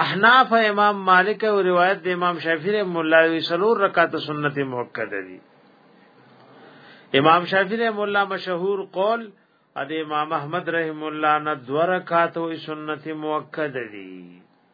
احناف امام مالک او روایت د امام شافعی رحم الله وی سلور رکعات سنت موکد دي امام شافعی رحم الله مشهور قول اد امام احمد رحم الله نه دو رکعات سنت موکد دي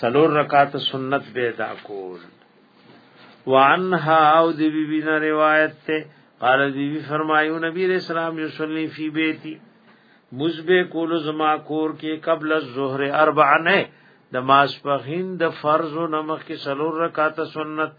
سلور رکعات سنت به ادا کول وعنها او دی بی بی نا روایت تے قال بی بی فرمایو نبی علیہ السلام یصلی فی بیتی مزبه کول زما کور کې قبل الظهر اربعا نه د ماسپخین د فرض نمخ کې سلور رکعات سنت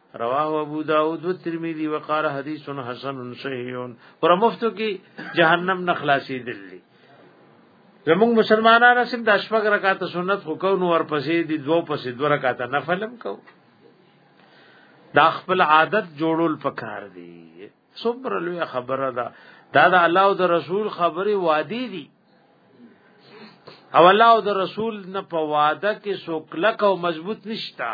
رواه ابو داود و ترمذی وقال حدیث حسن صحیح پر مفتو کی جهنم نه خلاصې دلی زموږ مسلمانانو سم د شپږ رکعات سنت خو کو نو ورپسې دي دوه پسې دوه رکعات نفلم کو دا خپل عادت جوړول پکار دي صبر لوی خبره ده دا د الله او د رسول خبره وادي دي او الله او د رسول نه په وعده کې سوکلک او مضبوط نشتا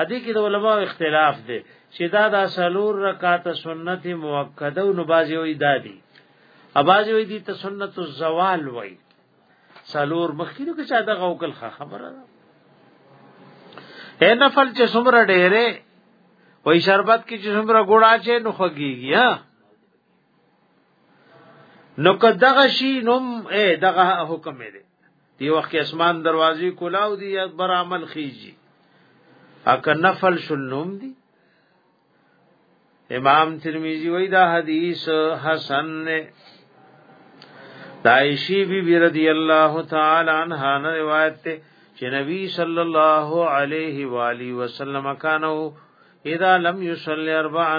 هدي کې د علماو اختلاف دی چې دا د سلور رکعات سنت موکده او نبازي وي دادي اباځي وي دي ته سنت الزوال وي سلور مخکینو کې چا دغه وکړ خبره ده اے نفل چې څومره ډېره وای شربت کې چې څومره ګوړه چې نو خوږيږي ها نو که دغه شی نوم اے دغه حکم دی دی وخت اسمان دروازې کولاو دی اکبر عمل خیجی اکه نفل شنوم دی امام ترمذی وی دا حدیث حسن نے دایشی بی بی رضی اللہ تعالی عنہا نے روایت تے چې نبی صلی الله علیه و آله وسلم کانو اذا لم يصلي اربعا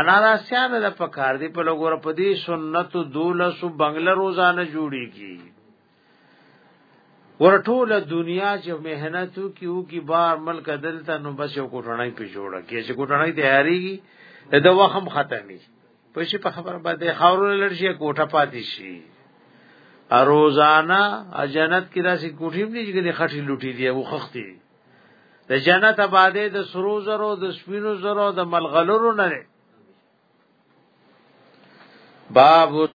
اناراسیان له پکار دی په لګور په دې سنت دولسو بنگله روزانه جوړیږي ورټوله دنیا چې مهنتو کیو کی بار ملک دلته نو بس یو کوټړای په جوړه کې چې کوټړای تیاریږي دا وخم ختمي په شي په خبره باندې خاورونه لړشي کوټه پاتې شي روزانه جنت کې داسې کوټې نه چې خټي لوټي دی او خختي د جنت آبادې د سرو زرو د سپینو زرو د ملغلرو نه باب